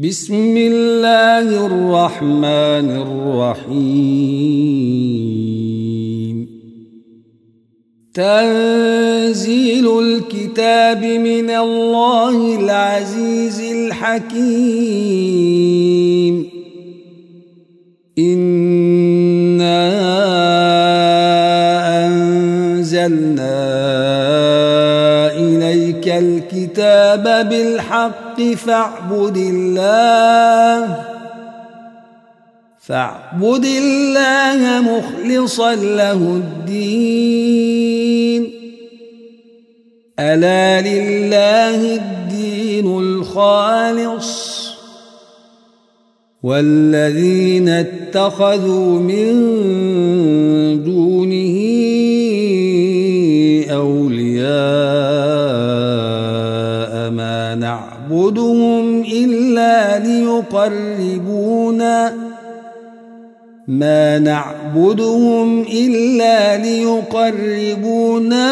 بسم الله الرحمن الرحيم تنزيل الكتاب من الله العزيز الحكيم إنا الكتاب بالحق فاعبد الله. فاعبد الله مخلصا له الدين. ألا لله الدين الخالص. والذين اتخذوا من دونه نعبدهم إلا ليقربونا ما نعبدهم إلا ليقربونا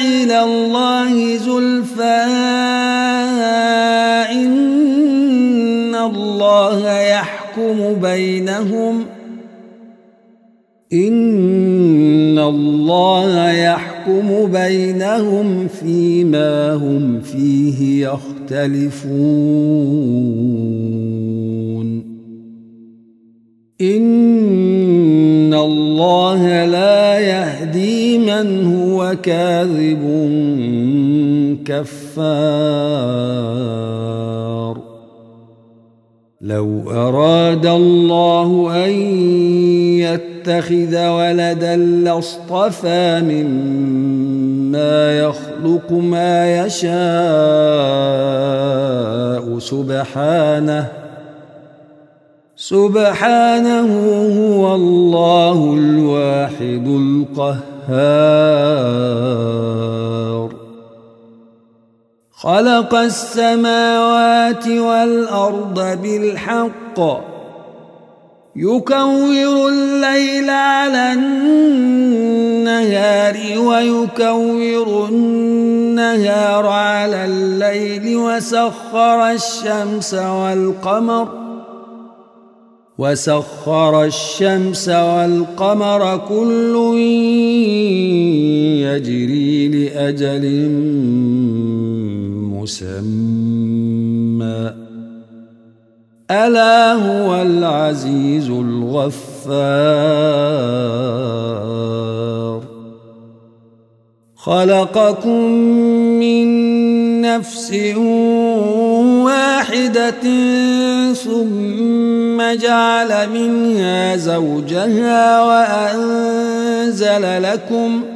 إلى الله زلفى إن الله يحكم بينهم إن الله يحكم بينهم فيما هم فيه يختلفون. إن الله لا يهدي من هو كاذب كفار. لو أراد الله أن يتخذ ولدا لاصطفى مما يخلق ما يشاء سبحانه. سبحانه هو الله الواحد القهار. خلق السماوات والأرض بالحق. يكور الليل على النهار ويكور النهار على الليل وسخر الشمس والقمر وسخر الشمس والقمر كل يجري لأجل مسمى ألا هو العزيز الغفار. خلقكم من نفس واحدة ثم جعل منها زوجها وأنزل لكم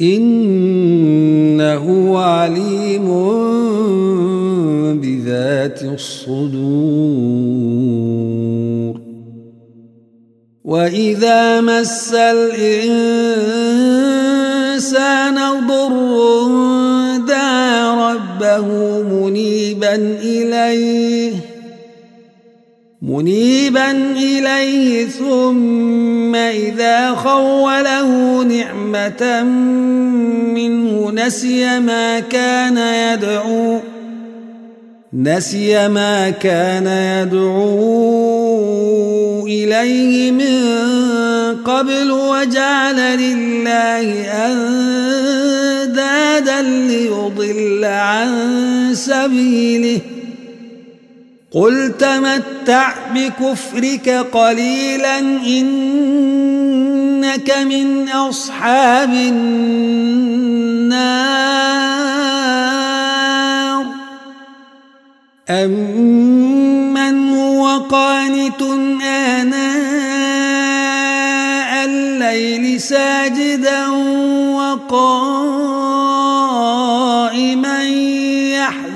إنه عليم بذات الصدور. وإذا مس الإنسان ضر دعا ربه منيبا إليه منيبا إليه ثم إذا خوله نعمة منه نسي ما كان يدعو نسي ما كان يدعو إليه من قبل وجعل لله أندادا ليضل عن سبيله. قل تمتع بكفرك قليلا إنك من أصحاب النار أمن هو قانت آناء الليل ساجدا وقائما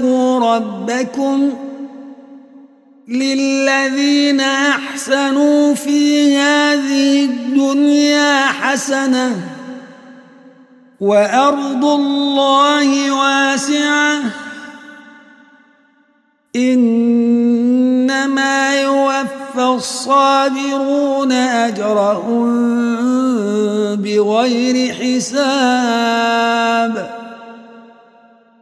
اتقوا ربكم للذين أحسنوا في هذه الدنيا حسنة وأرض الله واسعة. إنما يوفى الصابرون أجرهم بغير حساب.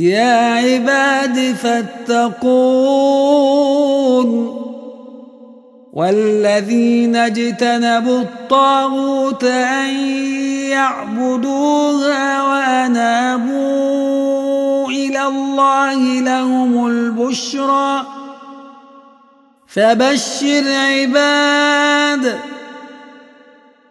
يا عباد فاتقون والذين اجتنبوا الطاغوت أن يعبدوها وأنابوا إلى الله لهم البشرى فبشر عباد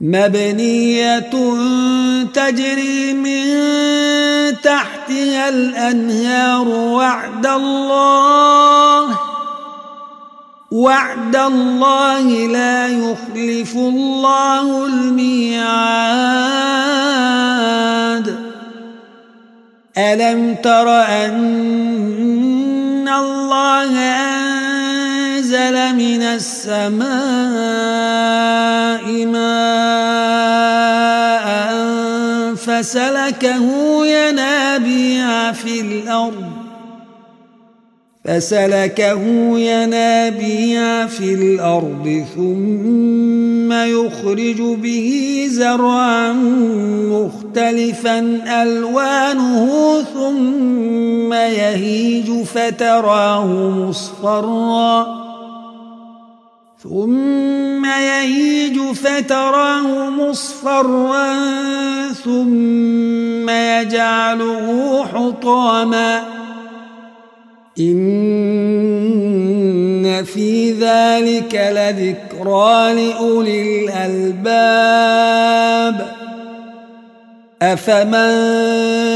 مبنية تجري من تحتها الأنهار وعد الله وعد الله لا يخلف الله الميعاد. ألم تر أن الله أنزل من السماء ماء فسلكه ينابيع في الأرض فسلكه ينابيع في الأرض ثم يخرج به زرعا مختلفا ألوانه ثم يهيج فتراه مصفرا ثم يهيج فتراه مصفرا ثم يجعله حطاما. إن في ذلك لذكرى لأولي الألباب. أفمن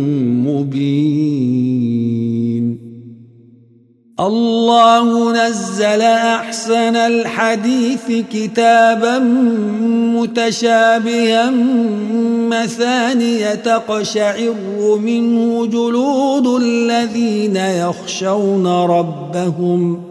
الله نزل أحسن الحديث كتابا متشابها مثانية تقشعر منه جلود الذين يخشون ربهم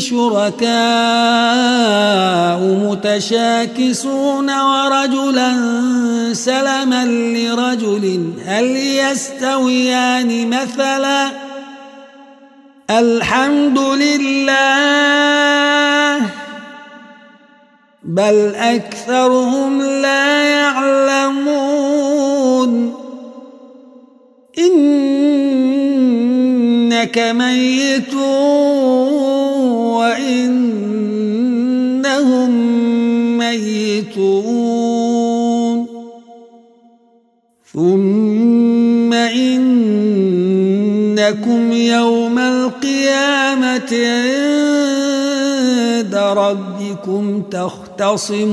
شركاء متشاكسون ورجلا سلما لرجل هل يستويان مثلا؟ الحمد لله بل أكثرهم لا يعلمون. إنك ميت. وإنهم ميتون. ثم إنكم يوم القيامة عند ربكم تختصمون.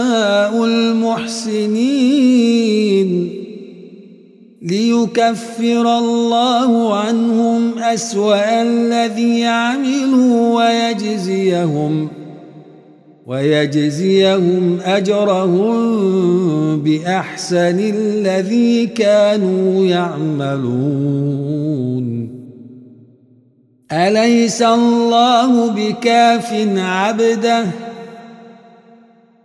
المحسنين ليكفر الله عنهم أسوأ الذي عملوا ويجزيهم ويجزيهم أجرهم بأحسن الذي كانوا يعملون أليس الله بكاف عبده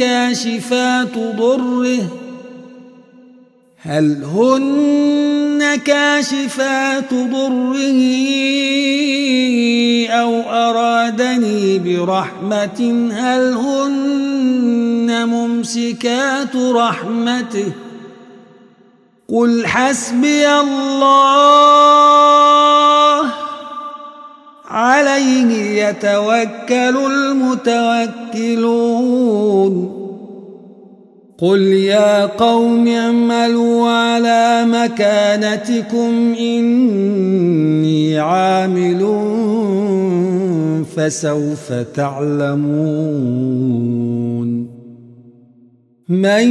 كاشفات ضره. هل هن كاشفات ضره أو أرادني برحمة؟ هل هن ممسكات رحمته؟ قل حسبي الله. عليه يتوكل المتوكلون. قل يا قوم اعملوا على مكانتكم إني عامل فسوف تعلمون. من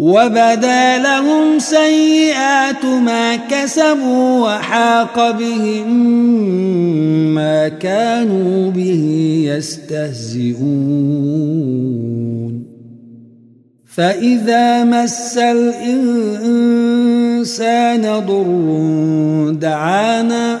وبدا لهم سيئات ما كسبوا وحاق بهم ما كانوا به يستهزئون. فإذا مس الإنسان ضر دعانا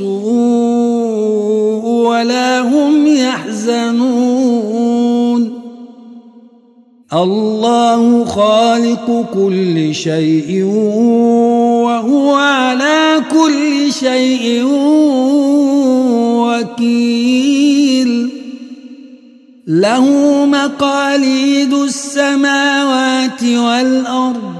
السوء ولا هم يحزنون. الله خالق كل شيء وهو على كل شيء وكيل. له مقاليد السماوات والأرض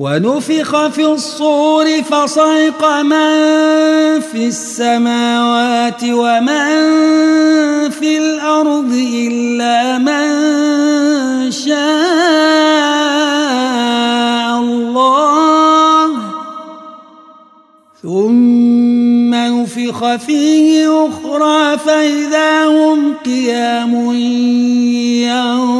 ونفخ في الصور فصيق من في السماوات ومن في الأرض إلا من شاء الله. ثم نفخ فيه أخرى فإذا هم قيام ينظرون.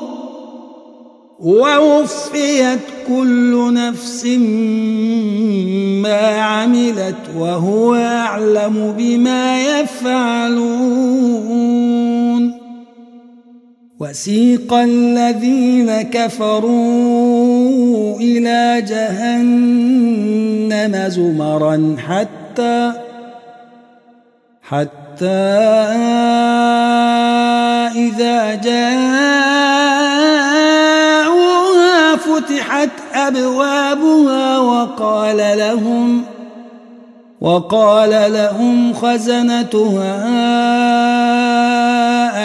ووفيت كل نفس ما عملت وهو أعلم بما يفعلون. وسيق الذين كفروا إلى جهنم زمرا حتى حتى إذا جاءوها أبوابها وقال لهم وقال لهم خزنتها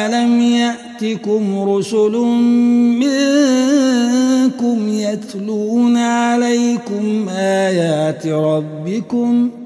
ألم يأتكم رسل منكم يتلون عليكم آيات ربكم ۖ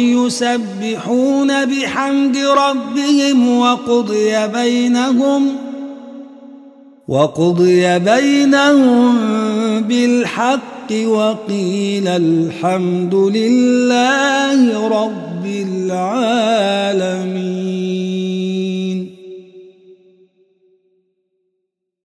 يسبحون بحمد ربهم وقضي بينهم وقضي بينهم بالحق وقيل الحمد لله رب العالمين